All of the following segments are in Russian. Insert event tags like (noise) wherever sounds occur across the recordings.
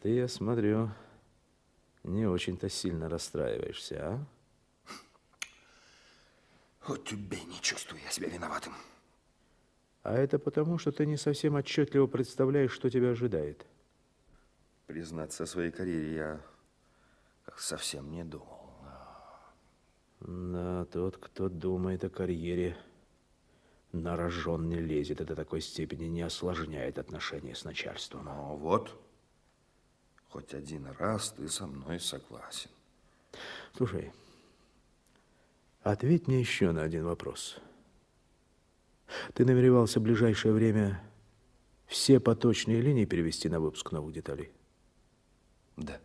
ты, я смотрю, не очень-то сильно расстраиваешься, а? Вот тебе не чувствую я себя виноватым. А это потому, что ты не совсем отчетливо представляешь, что тебя ожидает. Признаться о своей карьере я совсем не думал. Да, тот, кто думает о карьере, на рожон не лезет. Это до такой степени не осложняет отношения с начальством. Ну вот, хоть один раз ты со мной согласен. Слушай, ответь мне еще на один вопрос. Ты намеревался в ближайшее время все поточные линии перевести на выпуск новых деталей? Да.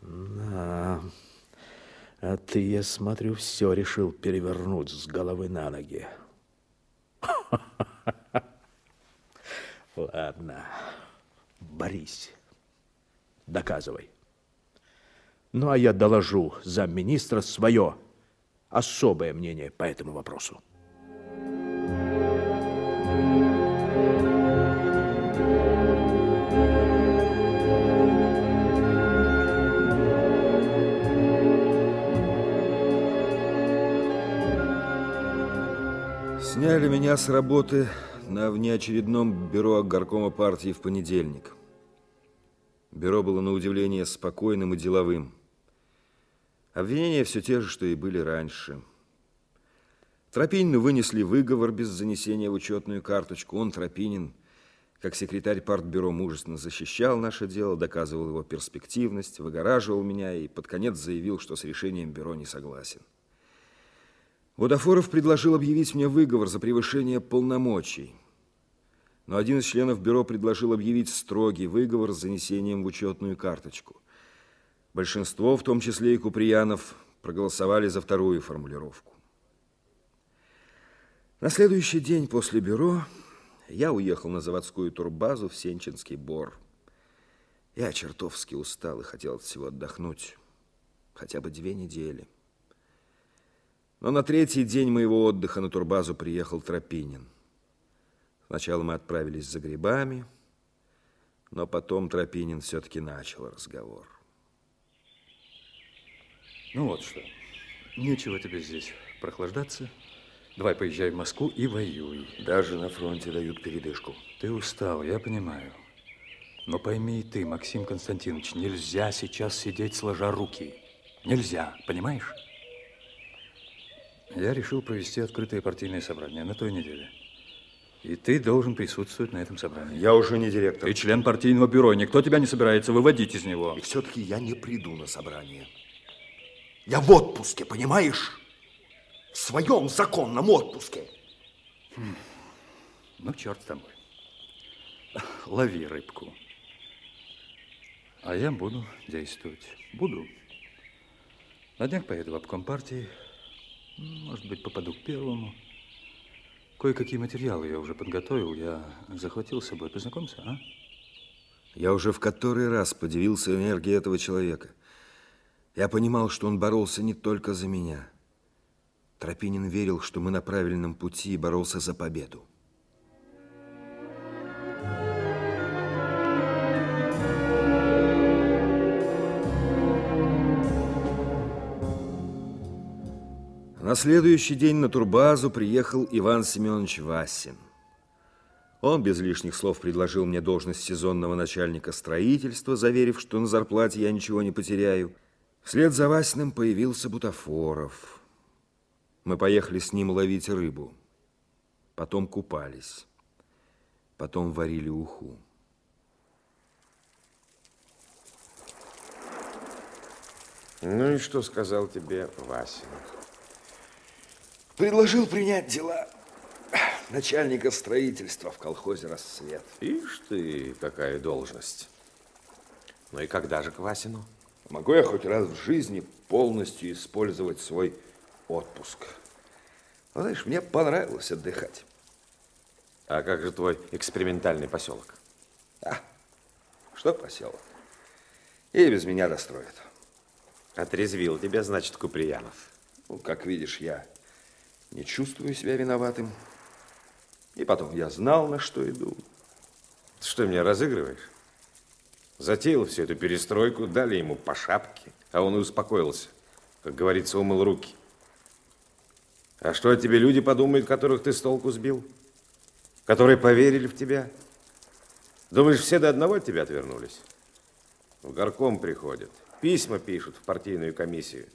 Да. А ты, я смотрю, все решил перевернуть с головы на ноги. (laughs) Ладно. Борись. Доказывай. Ну, а я доложу замминистра свое особое мнение по этому вопросу. Сняли меня с работы на внеочередном бюро горкома партии в понедельник. Бюро было на удивление спокойным и деловым. Обвинения все те же, что и были раньше. Тропинину вынесли выговор без занесения в учетную карточку. Он, Тропинин, как секретарь партбюро, мужественно защищал наше дело, доказывал его перспективность, выгораживал меня и под конец заявил, что с решением бюро не согласен. Водофоров предложил объявить мне выговор за превышение полномочий. Но один из членов бюро предложил объявить строгий выговор с занесением в учетную карточку – Большинство, в том числе и Куприянов, проголосовали за вторую формулировку. На следующий день после бюро я уехал на заводскую турбазу в Сенчинский бор. Я чертовски устал и хотел от всего отдохнуть. Хотя бы две недели. Но на третий день моего отдыха на турбазу приехал Тропинин. Сначала мы отправились за грибами, но потом Тропинин все-таки начал разговор. Ну вот что, нечего тебе здесь прохлаждаться. Давай поезжай в Москву и воюй. Даже на фронте дают передышку. Ты устал, я понимаю. Но пойми ты, Максим Константинович, нельзя сейчас сидеть сложа руки. Нельзя, понимаешь? Я решил провести открытое партийное собрание на той неделе. И ты должен присутствовать на этом собрании. Я уже не директор. Ты член партийного бюро, никто тебя не собирается выводить из него. И все-таки я не приду на собрание. Я в отпуске, понимаешь? В своем законном отпуске. Хм. Ну, черт с тобой. Лови рыбку. А я буду действовать. Буду. На днях поеду в обком партии. Может быть, попаду к первому. Кое-какие материалы я уже подготовил. Я захватил с собой. Познакомься, а? Я уже в который раз подивился энергии этого человека. Я понимал, что он боролся не только за меня. Тропинин верил, что мы на правильном пути и боролся за победу. На следующий день на турбазу приехал Иван Семенович Васин. Он без лишних слов предложил мне должность сезонного начальника строительства, заверив, что на зарплате я ничего не потеряю – Вслед за Васиным появился Бутафоров. Мы поехали с ним ловить рыбу. Потом купались. Потом варили уху. Ну и что сказал тебе Васин? Предложил принять дела начальника строительства в колхозе «Рассвет». Ишь ты, какая должность. Ну и когда же к Васину? Могу я хоть раз в жизни полностью использовать свой отпуск. Ну, знаешь, мне понравилось отдыхать. А как же твой экспериментальный поселок? А, что поселок? И без меня расстроит. Отрезвил тебя, значит, Куприянов. Ну, как видишь, я не чувствую себя виноватым. И потом я знал, на что иду. что, меня разыгрываешь? Затеял всю эту перестройку, дали ему по шапке, а он и успокоился. Как говорится, умыл руки. А что о тебе люди подумают, которых ты с толку сбил? Которые поверили в тебя? Думаешь, все до одного от тебя отвернулись? В горком приходят, письма пишут в партийную комиссию.